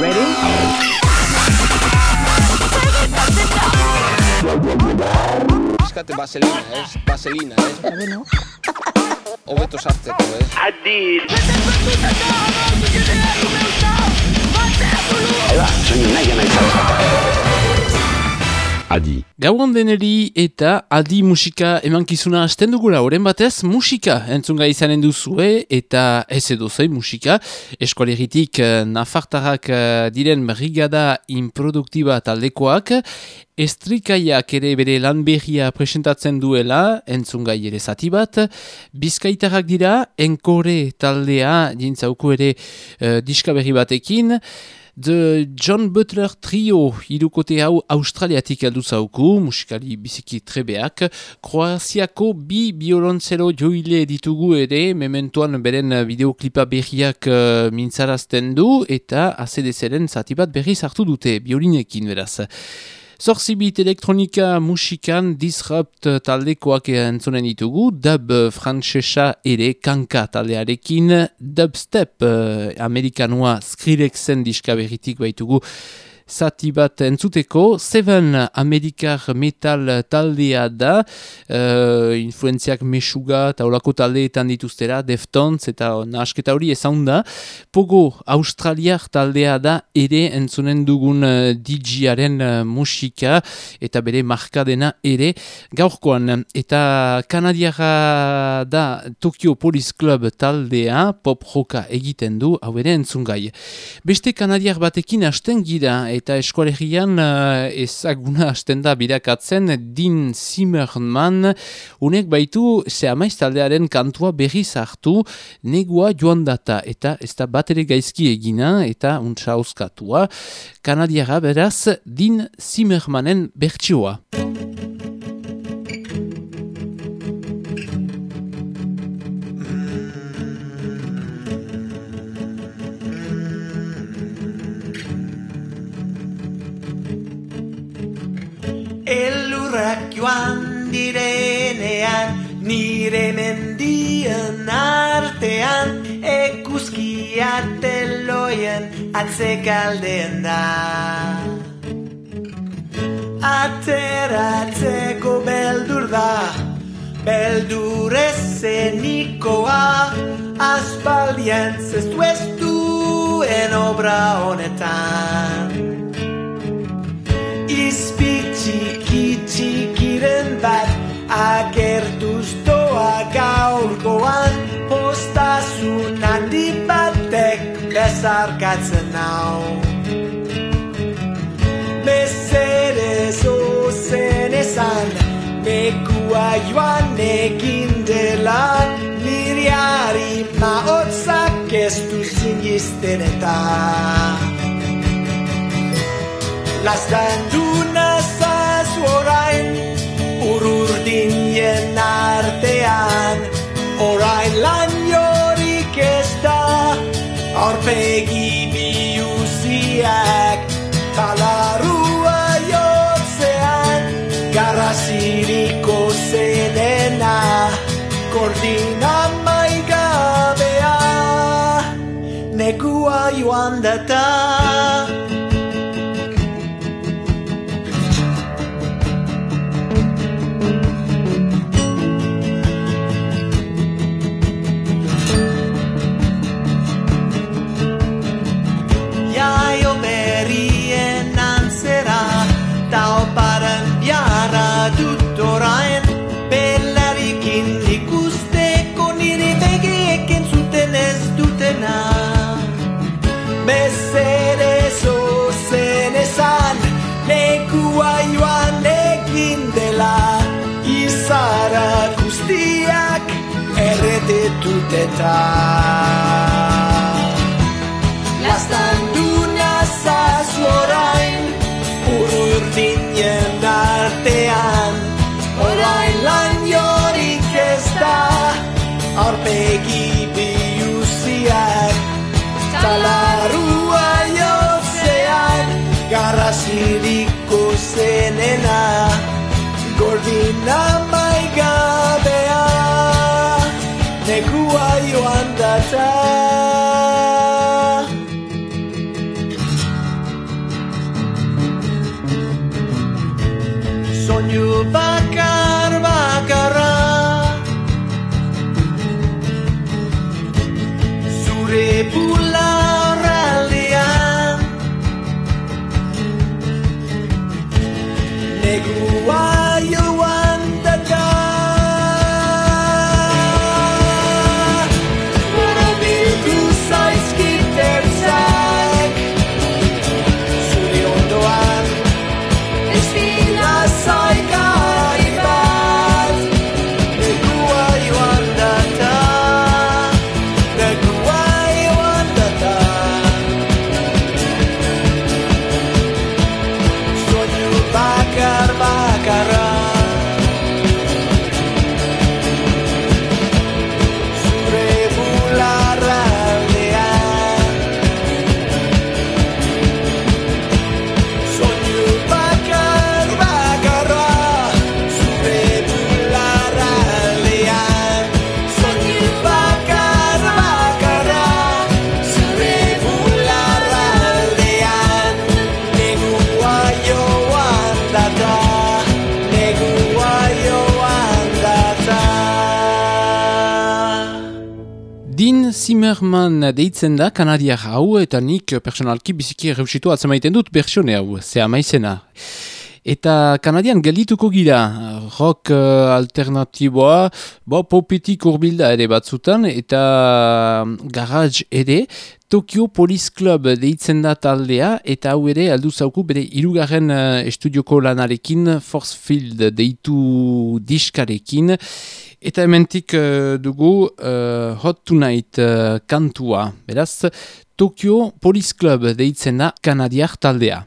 Ready? Eskate vaselina, ez? Vaselina, ez? Bueno. Hobeto sartzeko, ez? Adid. Adi. Gauan deneri eta adi musika emankizuna hasten dugula, oren batez musika entzunga izanen duzue eta ez edo zei musika. Eskualeritik eh, nafartarrak eh, diren brigada improduktiba taldekoak, estrikaiak ere bere lan berria presentatzen duela, entzungai ere zati bat, bizkaitarrak dira, enkore taldea, jintzauku ere uh, diska berri batekin, The John Butler Trio irukote hau australiatik aldu zauku, musikali biziki trebeak. Kroaziako bi biolontzelo joile ditugu ere, mementuan beren videoklipa berriak uh, mintzarazten du, eta ACDC-ren zati bat berri sartu dute, biolinekin beraz. Zorzibit elektronika musikan disrupt taldekoak entzonen ditugu, dub frantsesa ere kanka taldearekin, dubstep uh, amerikanoa Skrillexen diska berritik baitugu, zati bat entzuteko, Seven Amerikar Metal taldea da, uh, influenziak mesuga eta olako taldeetan dituztera, Deftones eta nahasketa hori ezaunda, Pogo Australiar taldea da ere entzunen dugun uh, DJ-aren uh, musika eta bere markadena ere gaurkoan. Eta kanadiara da Tokyo Police Club taldea, pop roka egiten du, hau ere entzungai. Beste kanadiar batekin hasten gira eta eskualegian uh, ezaguna hasten da birakatzen Din Zimmerman. Unek baitu ze amaiz taldearen kantua berri hartu negua joan data. Eta ez da bat gaizki egina eta untsa auskatua kanadiara beraz Din Zimmermanen bertsioa. Joan direnean Nire mendien artean Ekuzkia teloien atzekaldean da. Ateratzeko beldur da Beldur ezenikoa Aspaldian zestu ez duen obra honetan. Izpi txikiren bat Agertuz doa gaurkoan Postasun handi batek bezarkatzen nau. Bezere zozen esan Nekua joan ekin dela Niriari maotzak ez du zinisten eta. Lastan du nazazu orain Ururdinen artean Orain lan jorik ez da Aurpegi biuziak Talarua jotzean Garraziriko zenena Kordina maigabea Negua joan data erretetut eta Lastan du nazazu orain Ururdinen artean. Orain lan jorik ez da Aurpegi biuziak Talarua jotzean Garraziriko zenena Gordina Negua joan data deitzen da kanadiar hau eta nik personalki biziki erreusitu atzemaiten dut bersione hau, zea maizena. Eta kanadian geldituko gira, rock uh, alternatiboa, bo popetik urbilda ere batzutan, eta um, garage ere, Tokyo Police Club deitzen da taldea, eta hau ere aldu zauku bere irugarren uh, estudioko lanarekin, Force Field deitu diskarekin, Eta hementik uh, dugu uh, Hot Tonight uh, kantua. Beraz, Tokyo Police Club deitzen da kanadiar taldea.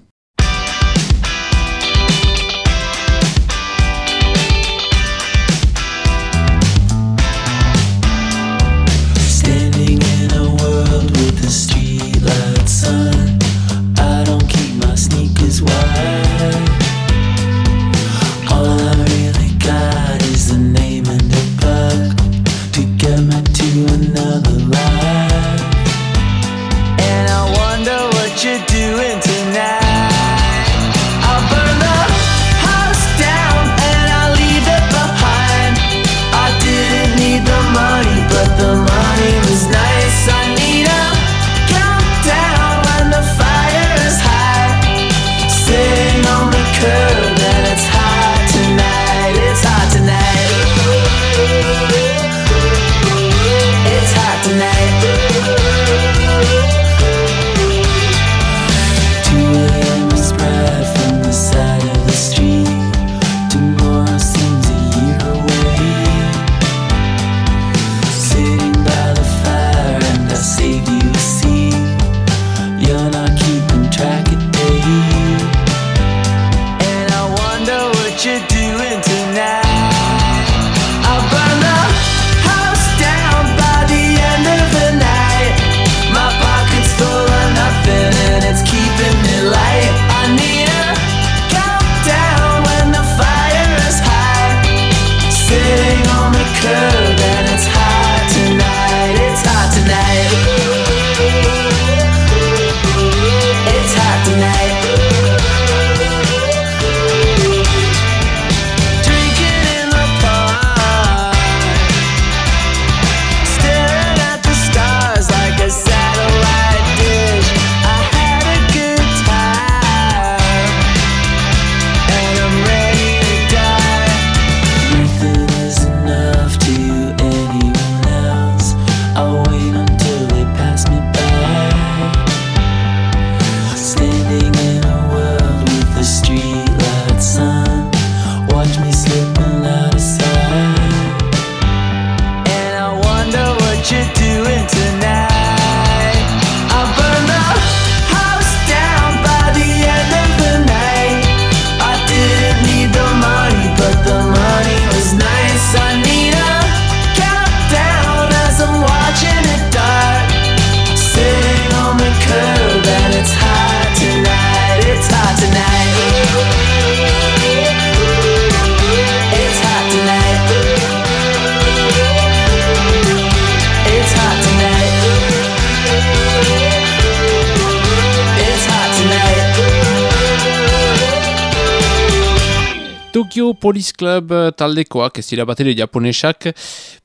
Police Club eh, taldekoak, ez dira batere japonesak,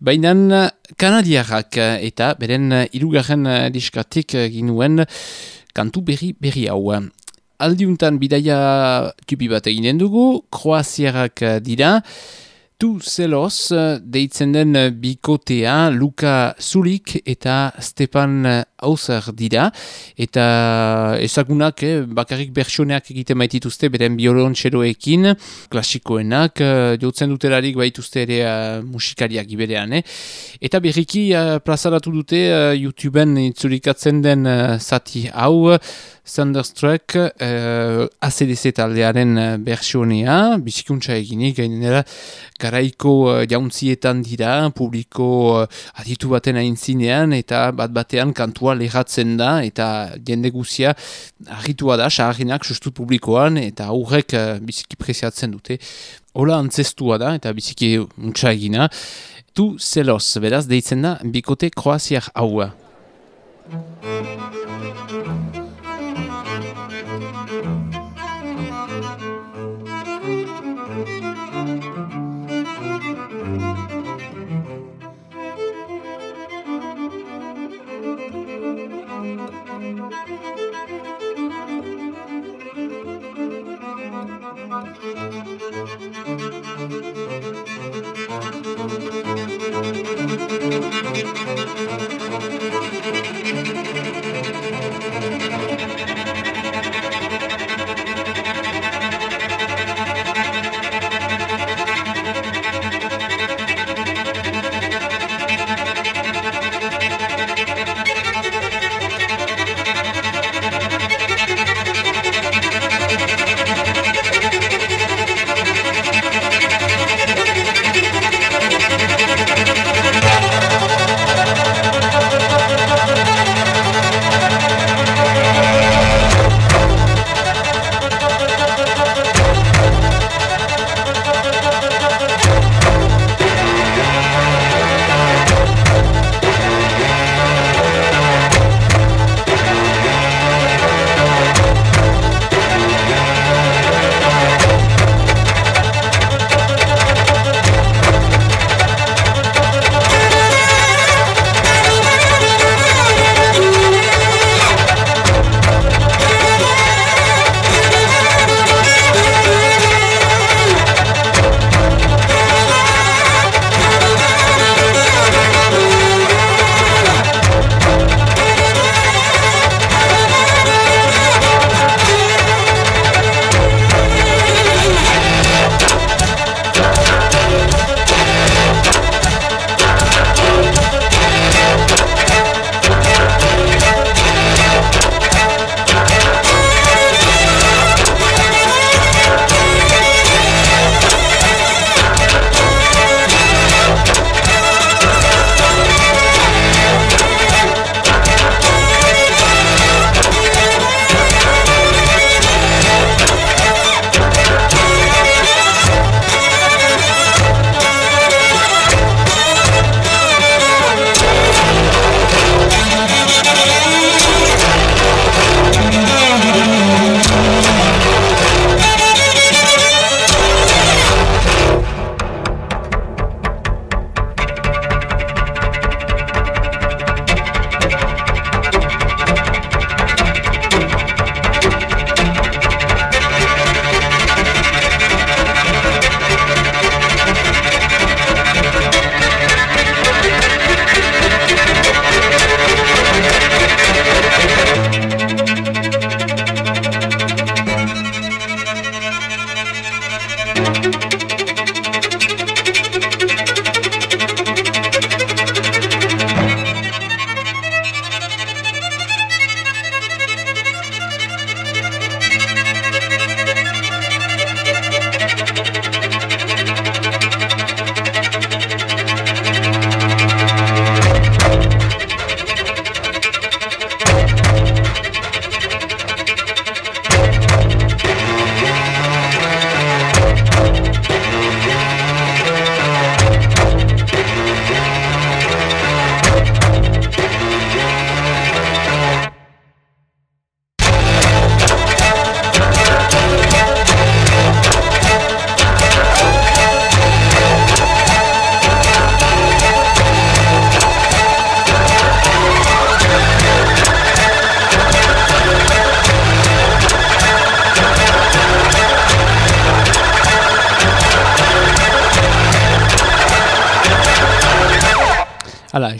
baina kanadiarrak eh, eta beren eh, irugarren eh, diskatik eh, ginuen kantu berri berri hau. Aldiuntan bidaia tupi bat eginen dugu, kroaziarrak eh, dira, Tu zeloz deitzen den bikotea Luka Zulik eta Stepan Hauser dira. Eta ezagunak eh, bakarrik bertsioneak egiten maitituzte beren biolontxeroekin, klasikoenak, eh, jotzen dutelarik baituzte ere eh, musikariak iberean. Eh? Eta berriki eh, plazaratu dute eh, YouTubeen itzulikatzen den eh, zati hau, Thunderstruck uh, ACDC taldearen uh, bersionea, bizikuntza eginik, gainera garaiko uh, jauntzietan dira, publiko uh, aditu baten aintzinean, eta bat batean kantua lehatzen da, eta jende guzia argitua da, saharrenak sustu publikoan, eta aurrek uh, biziki preziatzen dute. Hola antzestua da, eta biziki untsa egina. Tu zeloz, beraz, deitzen da, bikote kroaziak haua.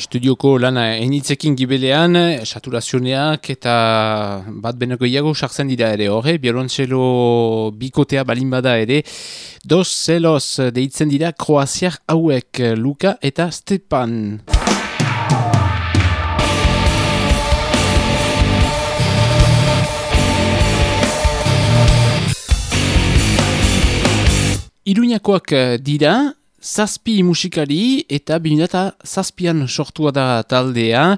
Estudioko lana enitzekin gibelean, saturazioneak eta bat beneko iago sartzen dira ere horre, biolontxelo bikotea balin bada ere, dos zelos deitzen dira kroaziak hauek Luka eta Stepan. Iruñakoak dira, zazpi musikari eta bineta zazpian sortua da taldea.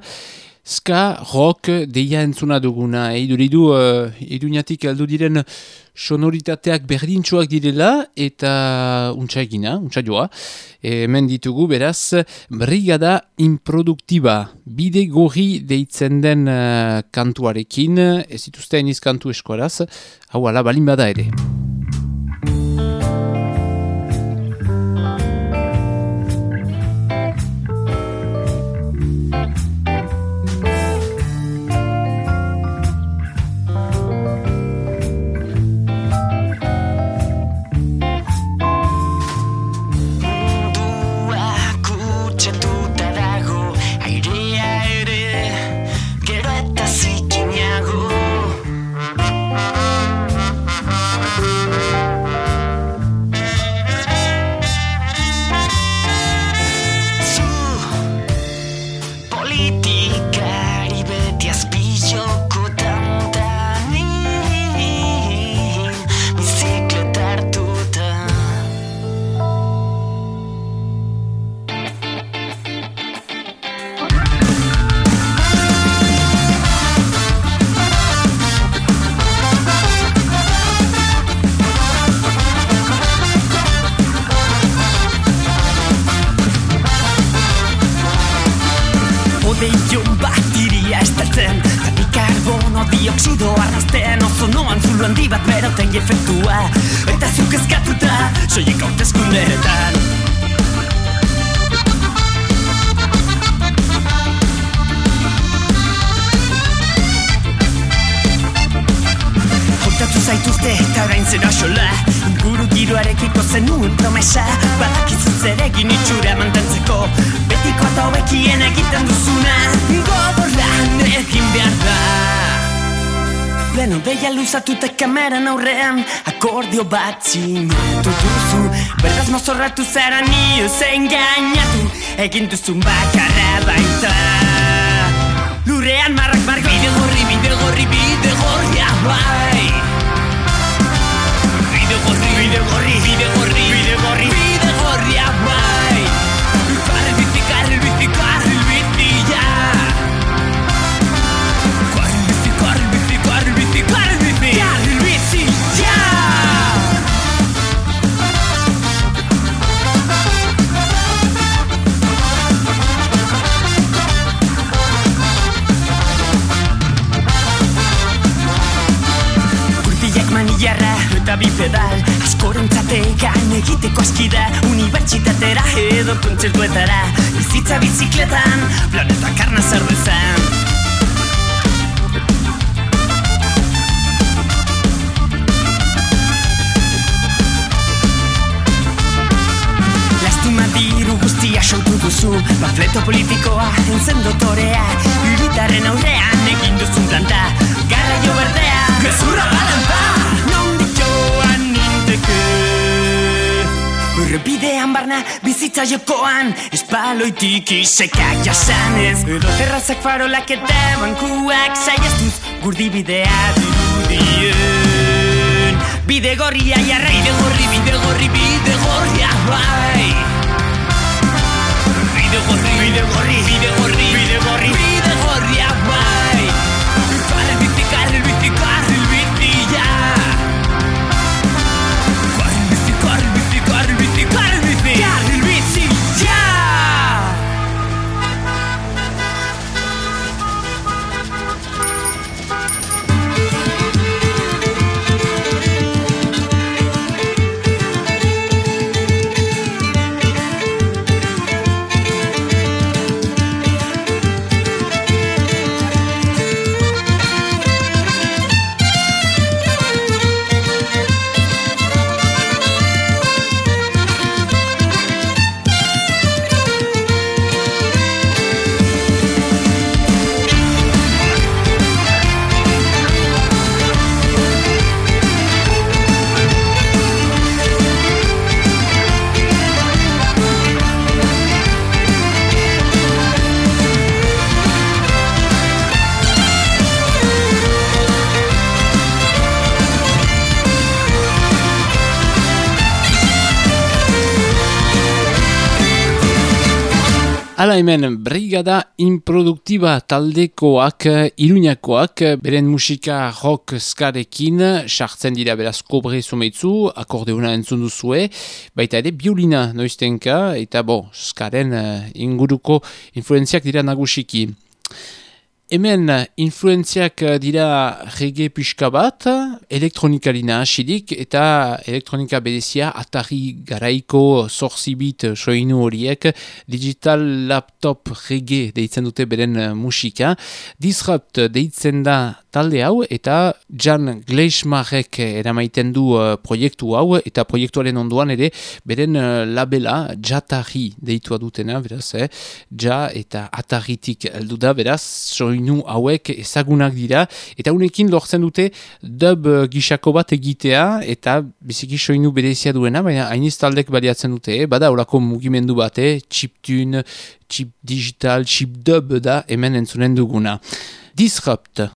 Ska, rock, deia entzuna duguna. Eiduridu, uh, iruñatik aldu diren sonoritateak berdintxoak direla eta untsa egina, untsa joa. Hemen ditugu, beraz, brigada improduktiba. Bide gorri deitzen den uh, kantuarekin, ez dituzte eniz kantu eskoraz, hau ala balin bada ere. Akordio bat zinatu duzu Berdaz mozorratu zara nio zein gainatu. Egin duzun bakarra baita. Lurrean marrak marrak Bide gorri, bide gorri, bide gorri bai bide gorri, bide gorri, bide gorri, bide gorri Manillarra eta bi pedal. Askorentzate gain egiteko askida Unibertsitatera edo kontzertuetara. Bizitza bizikletan, planeta karna zer dezan diru guztia sortu duzu. Panfleto politikoa, entzen dotorea. Hiritarren aurrean egin duzun planta. Garraio berdea Gezurra balanta Errepidean barna bizitza jokoan Espaloitik isekak jasanez. Edo terrazak farolak eta bankuak Saiestuz gurdibidea dirudien. Bide gorria jarra Bide gorri, bide gorri, bide gorria bai. Bide gorri, bide gorri, bide gorri, bide gorria bai Hala hemen, brigada improduktiba taldekoak, iruñakoak, beren musika rock skarekin, sartzen dira beraz kobre zumeitzu, akordeuna entzun duzue, baita ere biolina noiztenka, eta bo, skaren eh, inguruko influenziak dira nagusiki. Hemen influenziak eh, dira reggae pixka bat, elektronikari nahasirik eta elektronika bedezia atari garaiko zorzibit soinu horiek digital laptop reggae deitzen dute beren eh, musika. Disrupt deitzen da talde hau eta Jan Gleismarek eramaiten du uh, proiektu hau eta proiektuaren onduan ere beren labela Jatari deitua dutena, beraz, eh? Ja eta Ataritik heldu da, beraz, soinu hauek ezagunak dira eta unekin lortzen dute dub uh, gisako bat egitea eta biziki soinu berezia duena, baina hainiz taldek baliatzen dute, eh? bada horako mugimendu bate, chiptune, chip digital, chip dub da hemen entzunen duguna. Disrupt.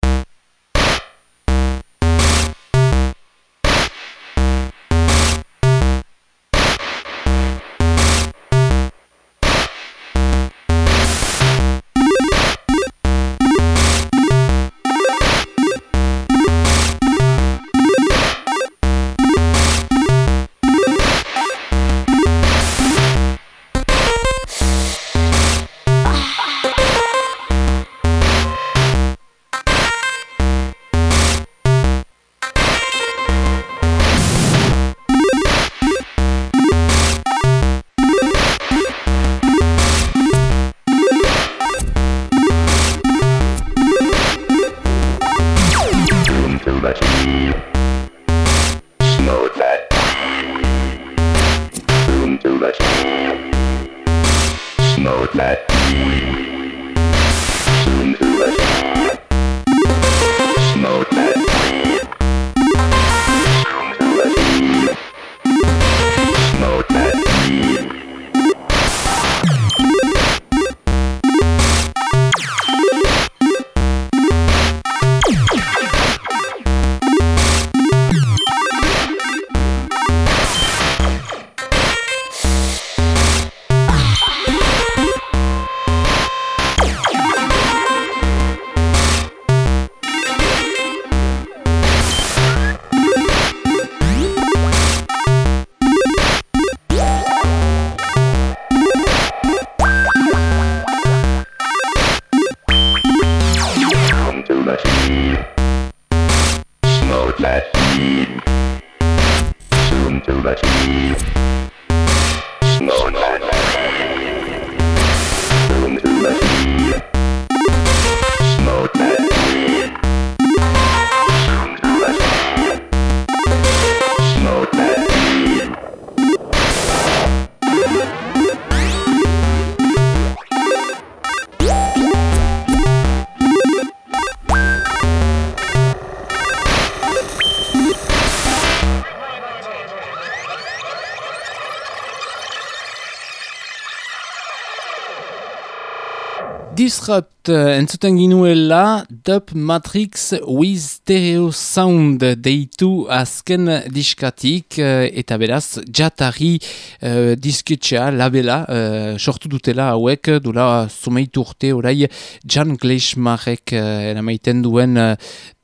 Disrupt eh, entzuten ginuela Dub Matrix with Stereo Sound deitu azken diskatik eh, eta beraz jatari uh, disketxea labela eh, sortu dutela hauek dula zumeitu urte orai Jan Gleismarek uh, eramaiten duen uh,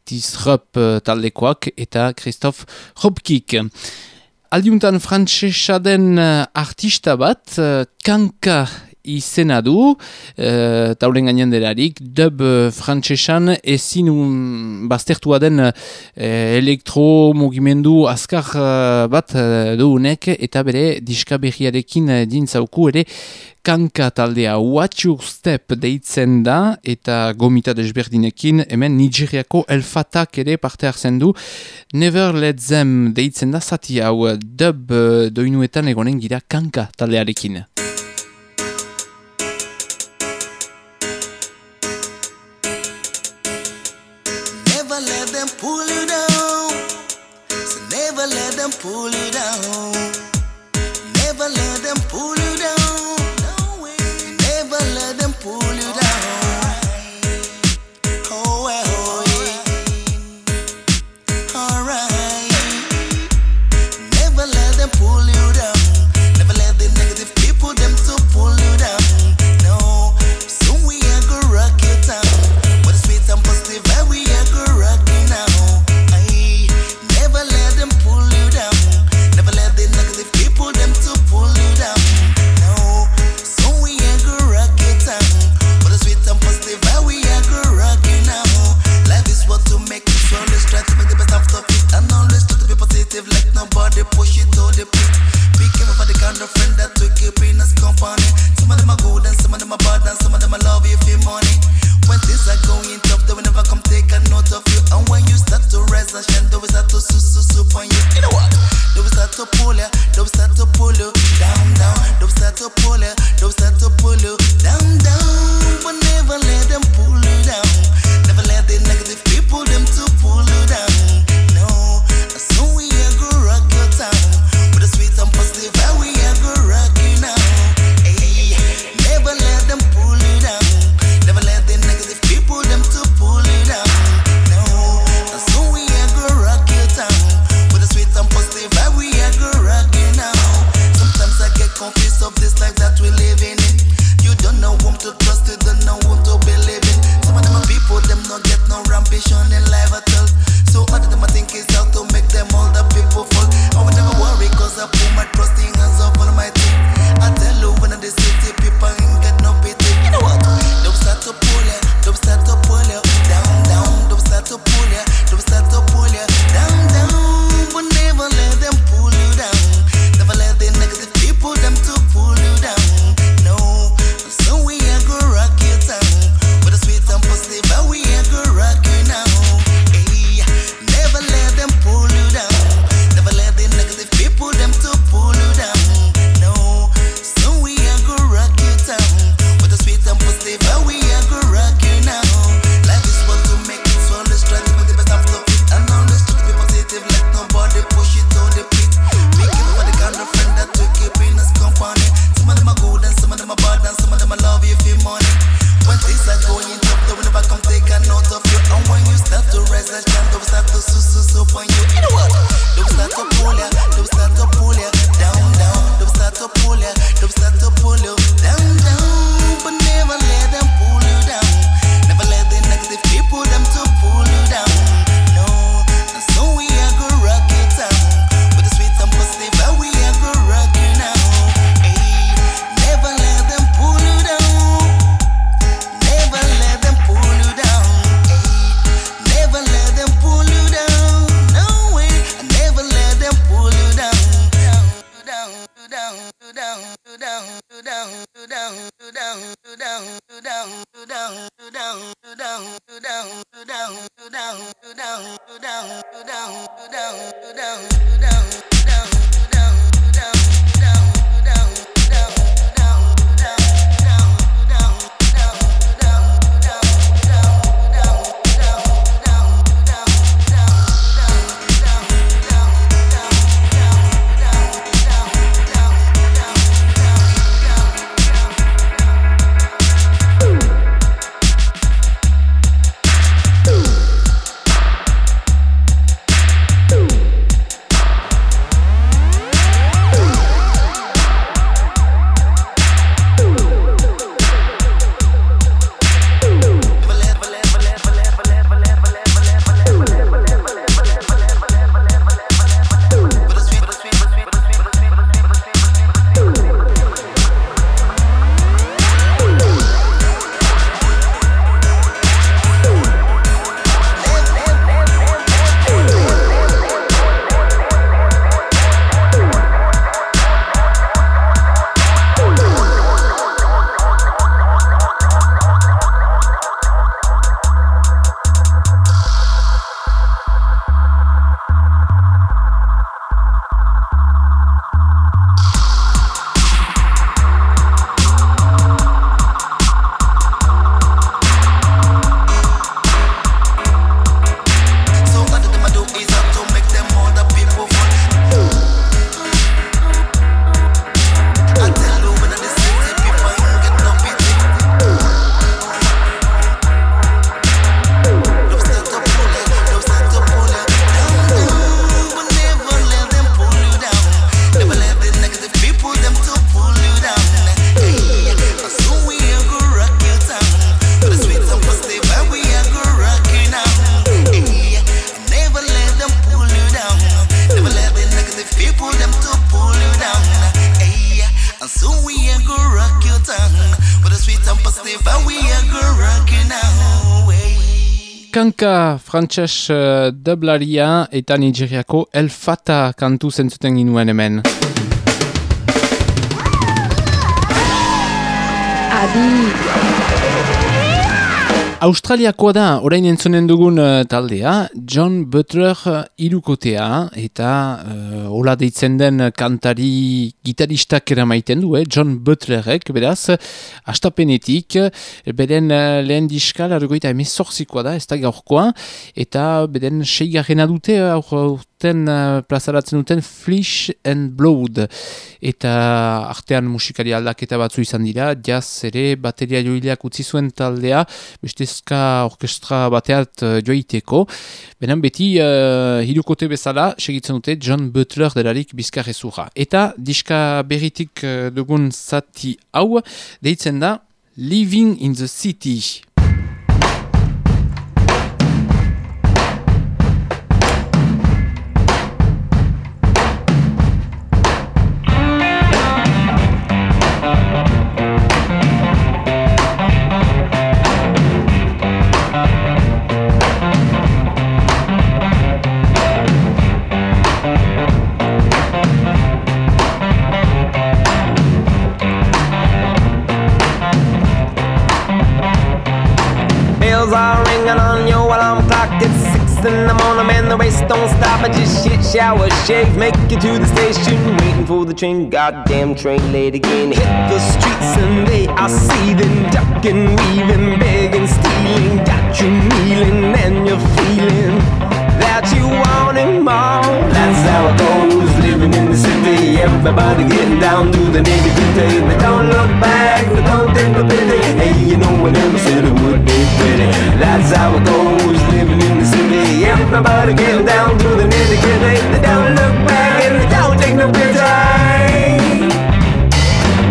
Disrupt uh, taldekoak eta Christoph Hopkik. Aldiuntan frantsesa den uh, artista bat, uh, kanka izena du, uh, taulen gainen delarik, dub uh, frantsesan ezin un baztertua den uh, elektro mugimendu azkar bat duunek eta bere diska berriarekin dintzauku ere kanka taldea. Watch Your Step? deitzen da eta gomita desberdinekin hemen Nigeriako elfatak ere parte hartzen du. Never Let Them deitzen da zati hau. Dub doinuetan egonen gira kanka taldearekin. Frantses uh, dublaria eta Nigeriako El Fata kantu zentzuten ginuen hemen. Australiakoa da, orain entzunen dugun uh, taldea, John Butler uh, irukotea, eta uh, hola deitzen den kantari gitaristak eramaiten du, eh? John Butlerek, beraz, astapenetik, beren uh, lehen diska, largoita emezortzikoa da, ez da gaurkoa, eta beren seigarrena dute, aurten uh, plazaratzen duten Flesh and Blood, eta artean musikari aldaketa batzu izan dira, jazz ere bateria joileak utzi zuen taldea, bestezka orkestra bateat uh, joiteko. Benen beti uh, hirukote bezala segitzen dute John Butler delarik bizkarrezura. Eta diska berritik dugun zati hau, deitzen da Living in the City. I just shit, shower, shave, make it to the station. Waiting for the train, goddamn train late again. Hit the streets and they are seething, ducking, weaving, begging, stealing. Got you kneeling and you're feeling that you want it more. That's how it goes, living in the city. Everybody getting down to the nitty gritty. They don't look back, they don't think of pity. Hey, you know I never said it would be pretty. That's how it goes, living Everybody getting down to the nitty gritty. They don't look back and they don't take no pity.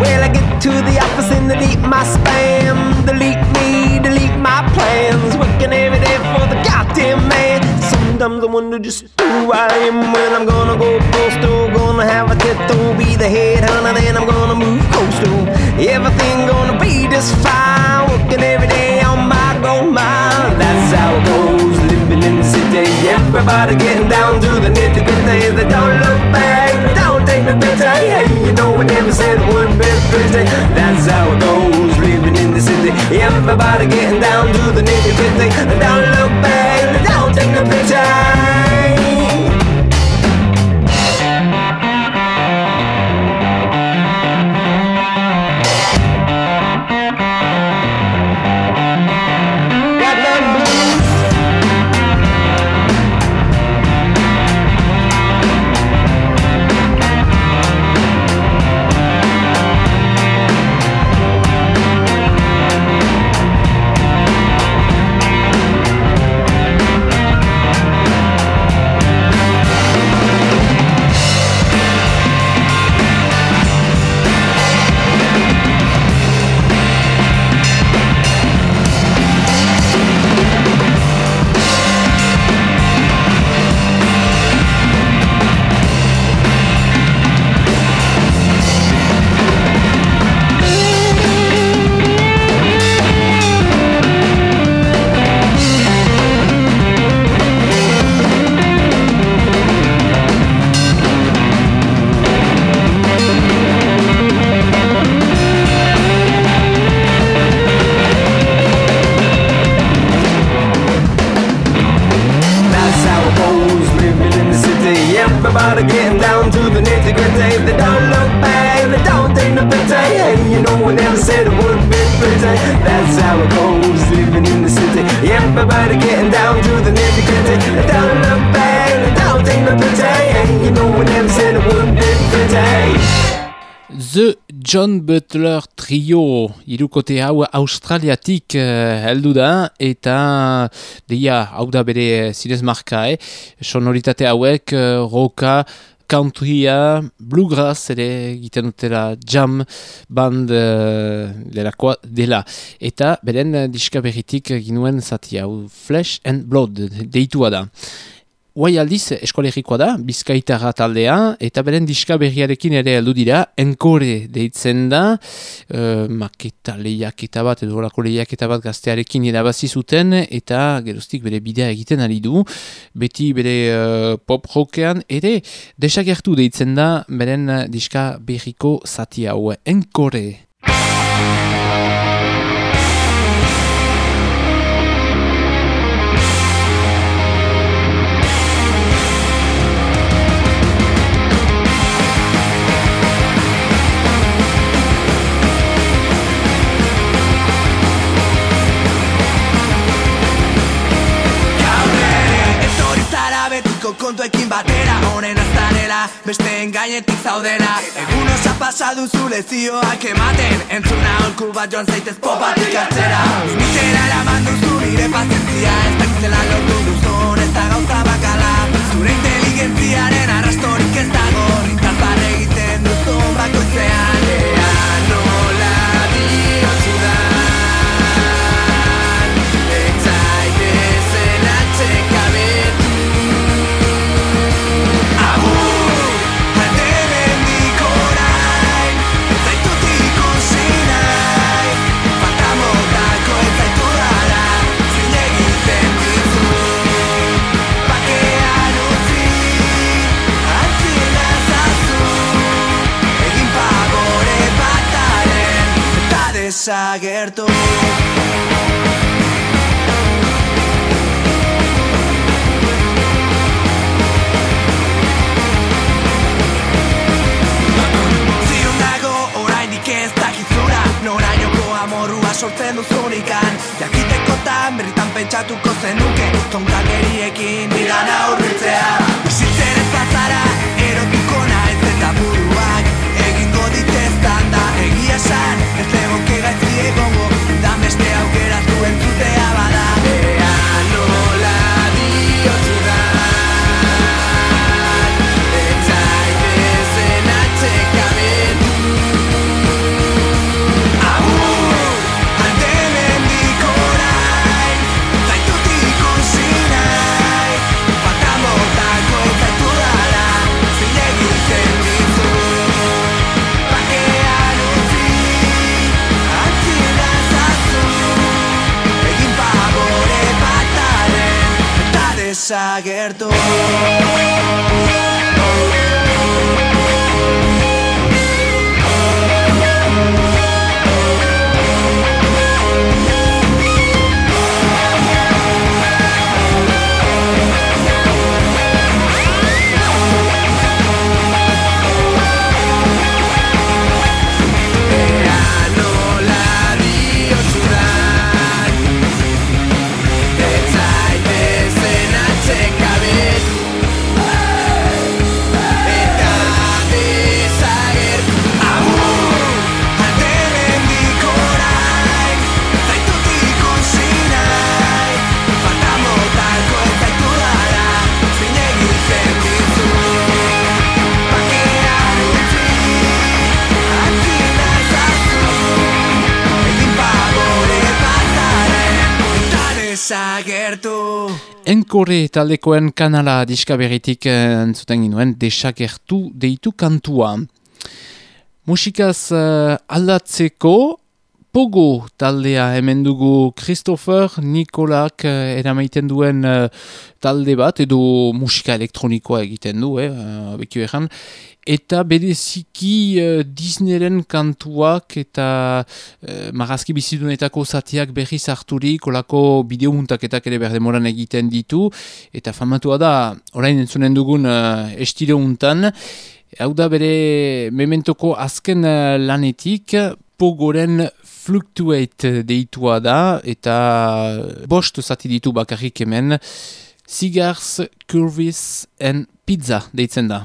Well, I get to the office and delete my spam. Delete me, delete my plans. Working every day for the goddamn man. Sometimes I wonder just who I am when I'm gonna go postal. Gonna have a tattoo, be the head hunter, then I'm gonna move coastal. Everything gonna be just fine. Working every day on my gold mine. That's how it goes, the. Everybody getting down to the nitty gritty. They don't look back, don't take no pity. Hey, you know we never said it would be pretty. That's how it goes, living in the city. Everybody getting down to the nitty gritty. Don't look back, don't take no appetite. Butler Trio irukote hau australiatik uh, heldu da eta deia hau da bere zinez marka, eh? sonoritate hauek uh, roka, countrya, bluegrass ere egiten dutela jam band delakoa dela. Eta beren diska berritik ginuen zati hau Flesh and Blood deitua da. Guai aldiz eskolegikoa da, bizkaitarra taldea, eta beren diska berriarekin ere heldu dira, enkore deitzen da, uh, maketa lehiaketa bat, edo horako lehiaketa bat gaztearekin irabazi zuten, eta geroztik bere bidea egiten ari du, beti bere uh, pop rockean, ere desagertu deitzen da, beren diska berriko zati hau, enkore. Betiko kontuekin batera Honen aztarela, besteen gainetik zaudela. Egun osa pasa duzu lezioak ematen Entzuna holku bat joan zaitez popatik atzera Limitera eraman duzu nire pazientzia Ez daizela lortu duzun ez da gauza bakala. Zure inteligentziaren arrastorik ez dago Rintzaz barre egiten duzun bakoitzean desagertu. Zion dago orainik ez dakizura Norainoko amorrua sortzen duzunikan Jakitekotan berritan pentsatuko zenuke. Tonkakeriekin bidan aurritzea esan Ez legoke gaizki egongo Da beste aukera zuen zutea desagertu Enkore taldekoen kanala diska berritik eh, entzuten ginuen desagertu deitu kantua. Musikaz eh, aldatzeko Pogo taldea hemen dugu Christopher Nikolak uh, eramaiten duen eh, talde bat edo musika elektronikoa egiten du, eh, uh, bekio egan. Eta bereziki uh, Disneyren kantuak eta uh, marazki bizidunetako zatiak berriz harturik olako bideomuntaketak ere berdemoran egiten ditu. Eta famatua da, orain entzunen dugun uh, estire untan, Hau da bere mementoko azken lanetik, pogoren fluctuate deitua da, eta bost zati ditu bakarrik hemen, cigars, curvis and pizza deitzen da.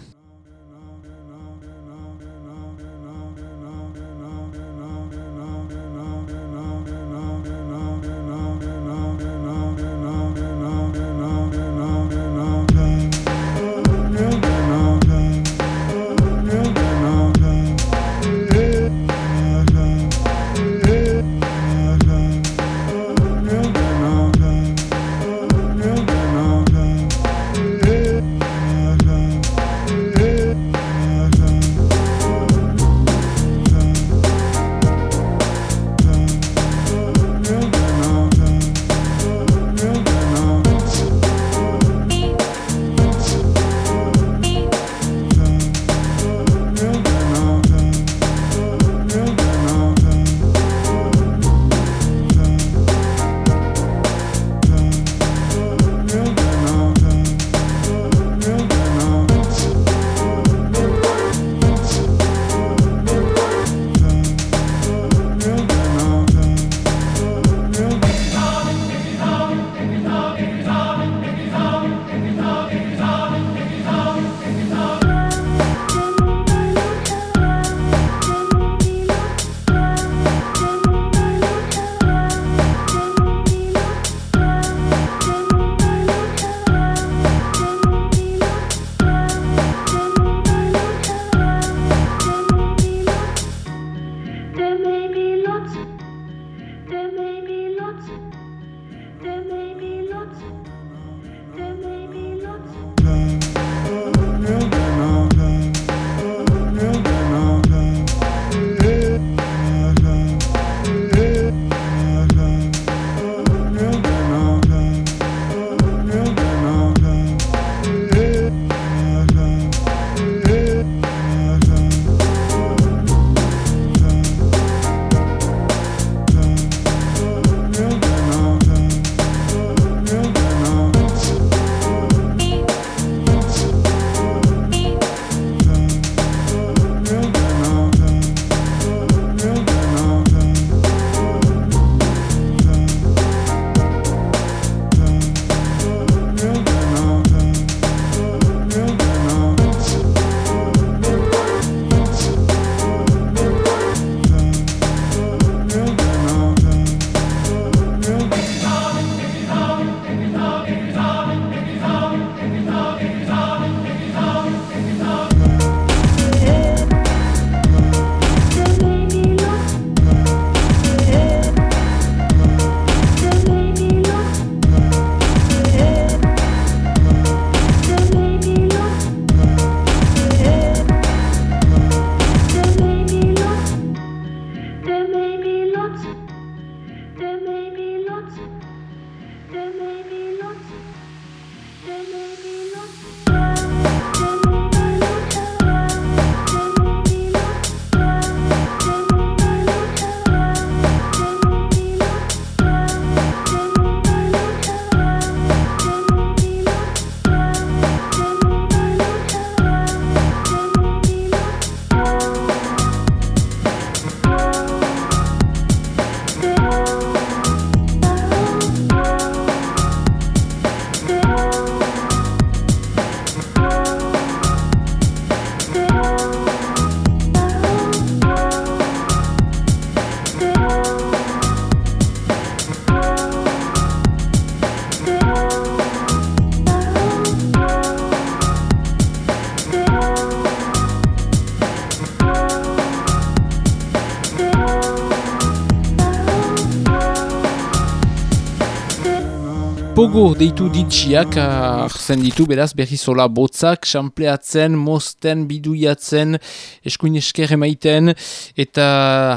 Gogo deitu ditxiak arzen ditu beraz berri zola botzak, xampleatzen, mosten, biduiatzen, eskuin esker emaiten, eta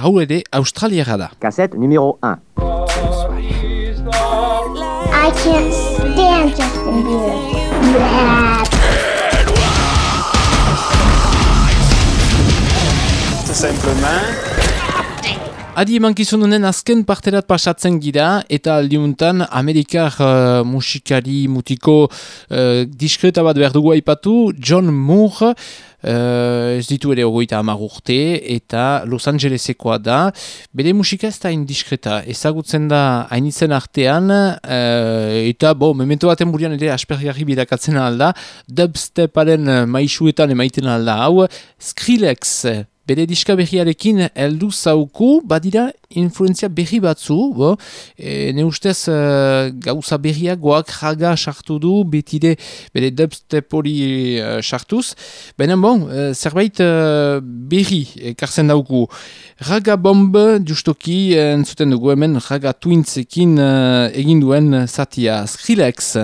hau ere australiara da. Cassette numéro 1. I can't stand Justin Bieber. Tout simplement. Adi emankizununen azken parterat pasatzen gira eta aldiuntan Amerikar uh, musikari mutiko uh, diskreta bat behar dugu aipatu, John Moore, uh, ez ditu ere ogoita hamar urte eta Los Angelesekoa da. Bere musika ez da indiskreta, ezagutzen da hainitzen artean uh, eta bo, memento baten burian ere aspergarri birakatzen alda, dubsteparen uh, maisuetan emaiten alda hau, Skrillex, Bere diska berriarekin heldu zauku, badira influenzia berri batzu, bo, e, ne ustez e, gauza berriagoak raga sartu du, betide bere dubstep hori e, sartuz. Baina bon, e, zerbait e, berri ekartzen dauku. Raga bomb justoki e, entzuten dugu hemen raga twinsekin e, egin duen zatia. Skrillex.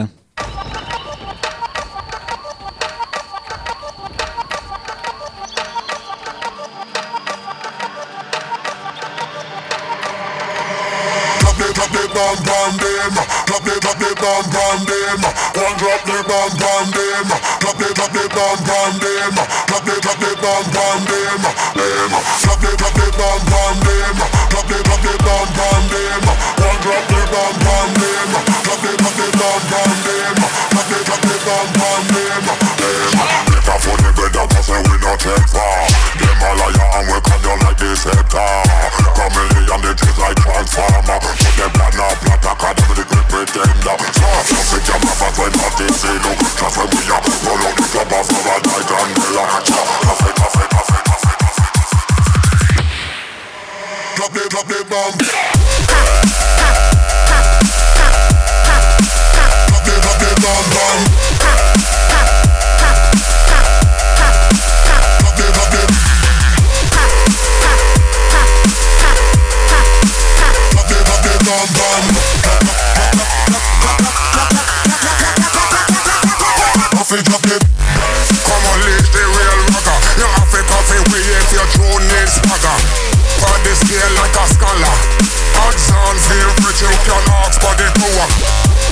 Them. Drop the drop the bomb bomb them. One drop the bomb bomb them. Drop the drop the bomb bomb them. Drop the drop the bomb bomb them. Them. Drop the drop the bomb bomb them drop drop the. One drop. Drop. Drop them. Take a liar and we like. Come in and they like. Put them down cause pretender. When nothing. Trust when we are, roll out the club, I'm a night and killer. Trust it, trust it, trust it. Come on, live the real rocker. You have to coffee with if your tune is swagger. Scale like a scholar. Odds on feel rich, you can ask for the poor.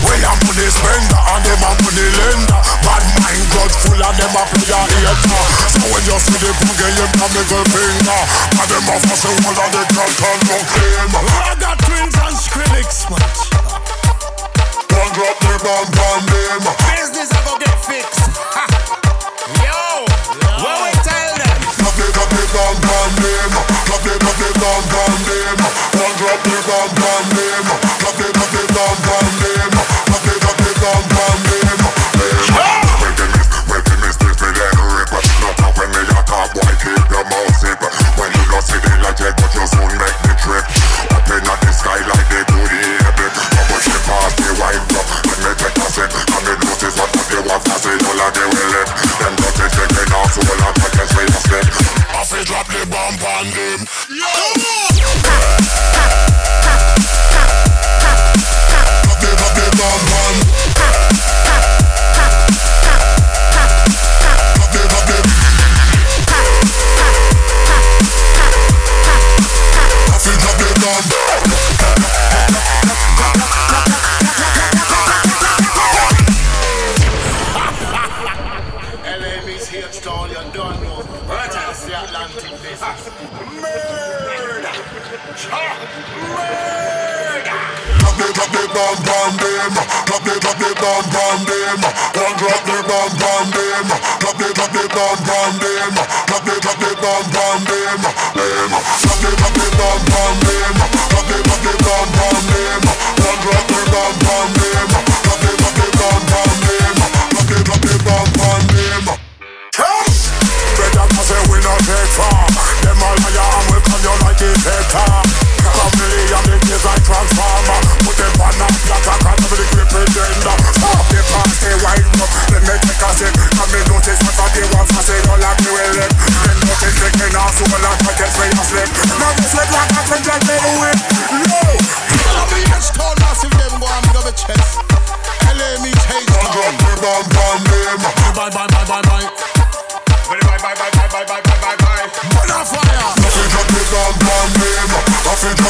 We a money spender and them a money lender. Bad mind God full of them a player hater. So when you see the buggy, you can middle finger. And them a fuss the wall of the cat and no claim. I got twins and Skrillex, watch. One drop the bomb bomb them. Business I go get fixed. Ha. Yo, what we tell them? Drop the drop the bomb bomb them. Drop it down, down, down, down, down, bomb bomb them. Drop the, drop the bomb bomb them. One drop the bomb bomb them. Drop the, drop the bomb bomb them. Drop the, drop the bomb bomb them. Drop the, drop them. Bomb bomb them. One drop the bomb bomb them. Drop the, drop the bomb bomb them. Drop the, drop the bomb bomb them. Better to say we not take far Them all liar Cause you like it better Family and the like transformer Put them on a platter Cause I'm the great pretender Stop the party, wind up Let me take a sip Cause me notice what they want, once I don't like me will live Then nothing taking our soul And I get free and slip Now this look like I can drive me away No! Bitch, call them go and big up a chest LA me change Don't drop me, bomb, bomb, name Bye, bye, bye, bye, bye Bye, bye, bye, bye, bye, bye, bye, bye down brand name. I feel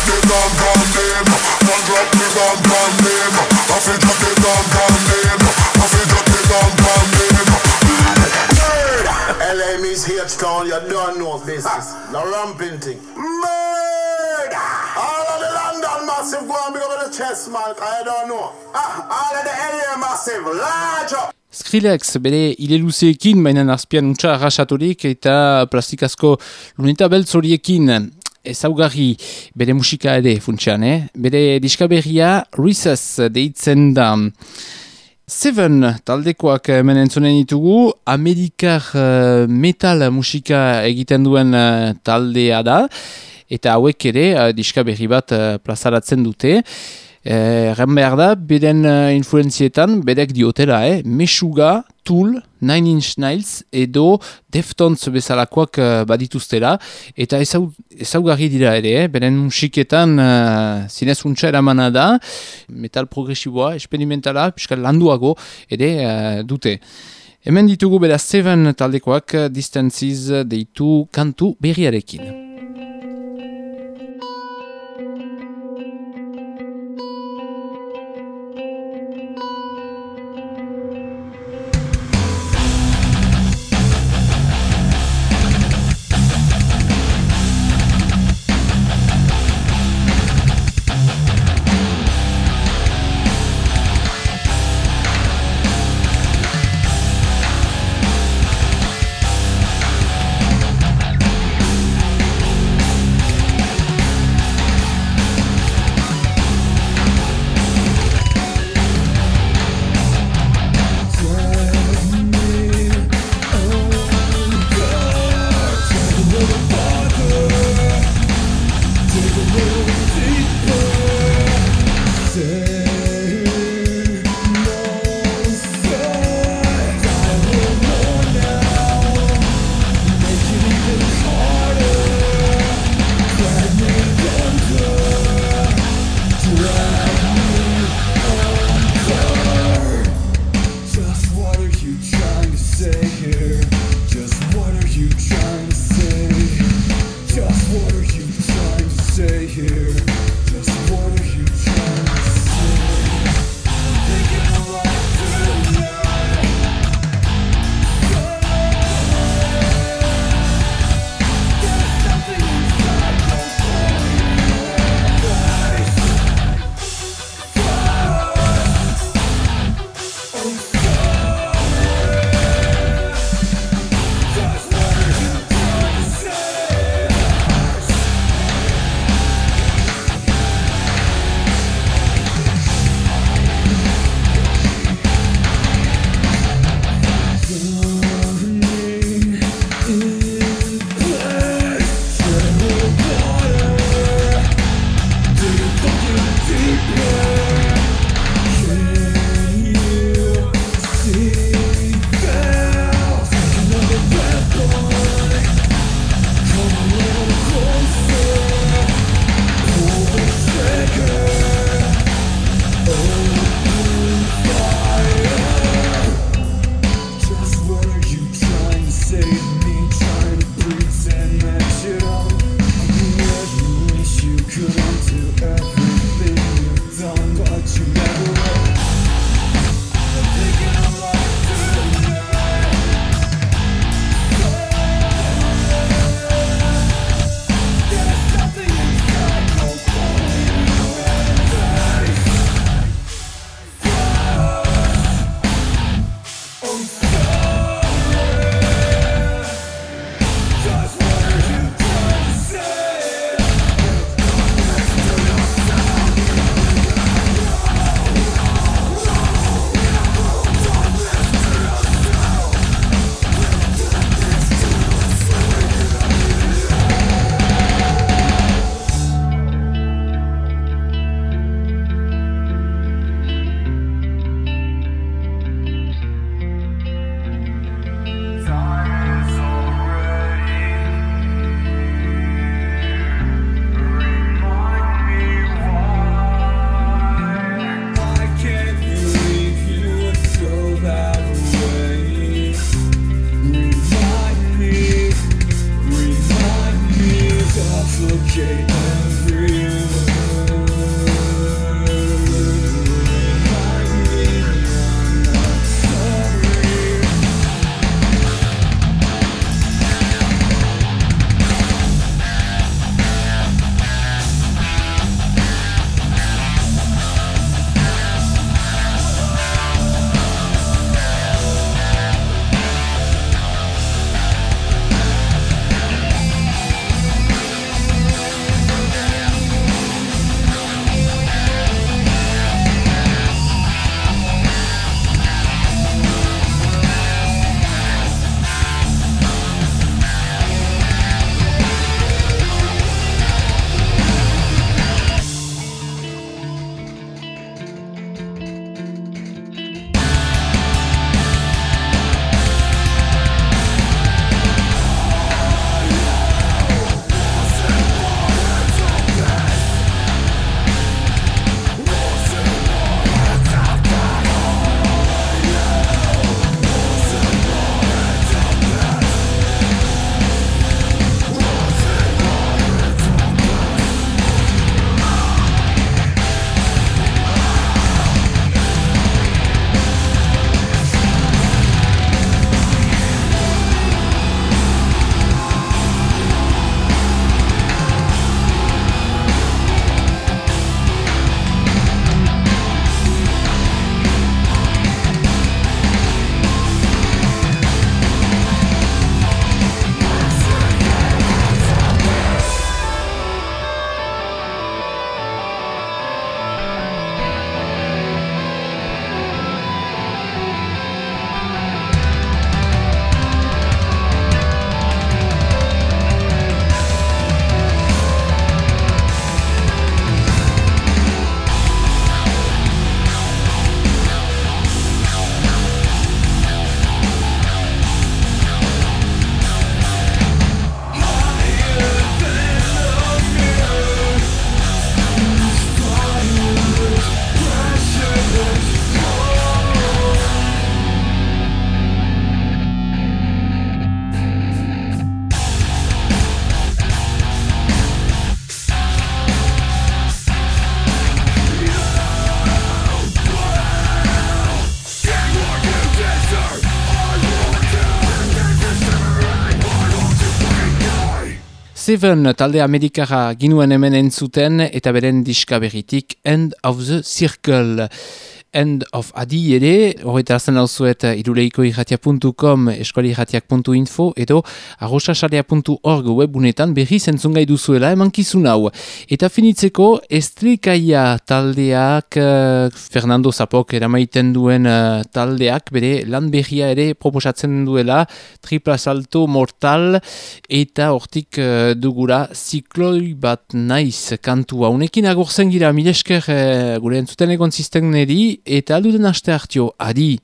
you don't know this. The ramping. Murder! All of the London massive go and big up the chest man, I don't know. Ah, all of the area massive, large up. Skrillex bere ile luzeekin, baina azpian untsa arrasaturik eta plastikazko luneta beltz horiekin ezaugarri bere musika ere funtsean, eh? Bere diskaberria Recess deitzen da. Seven taldekoak hemen entzunen ditugu, Amerikar eh, metal musika egiten duen eh, taldea da, eta hauek ere uh, diska berri bat uh, plazaratzen dute. Erren behar da, beren uh, influenzietan, berek diotela, eh? Meshuga, Tool, Nine Inch Nails edo Deftones bezalakoak uh, badituztela, eta ezau, ezaugarri dira ere, eh? beren musiketan uh, zinez untsa eramana da, metal progresiboa, experimentala, piskat landuago ere uh, dute. Hemen ditugu bera Seven taldekoak Distances deitu kantu berriarekin. Seven talde amerikara ginuen hemen entzuten eta beren diska berritik End of the Circle. End of Adi ere, horreta zen hau zuet iruleiko irratia.com, eskuali edo arrosasaria.org webunetan berri zentzun gai duzuela eman kizun hau. Eta finitzeko, estrikaia taldeak, uh, Fernando Zapok eramaiten duen uh, taldeak, bere lan berria ere proposatzen duela, tripla salto mortal, eta hortik uh, dugura zikloi bat naiz kantua. Unekin agurzen gira, milesker uh, gure entzuten egon zisten neri, eta alduden aste hartio, adi!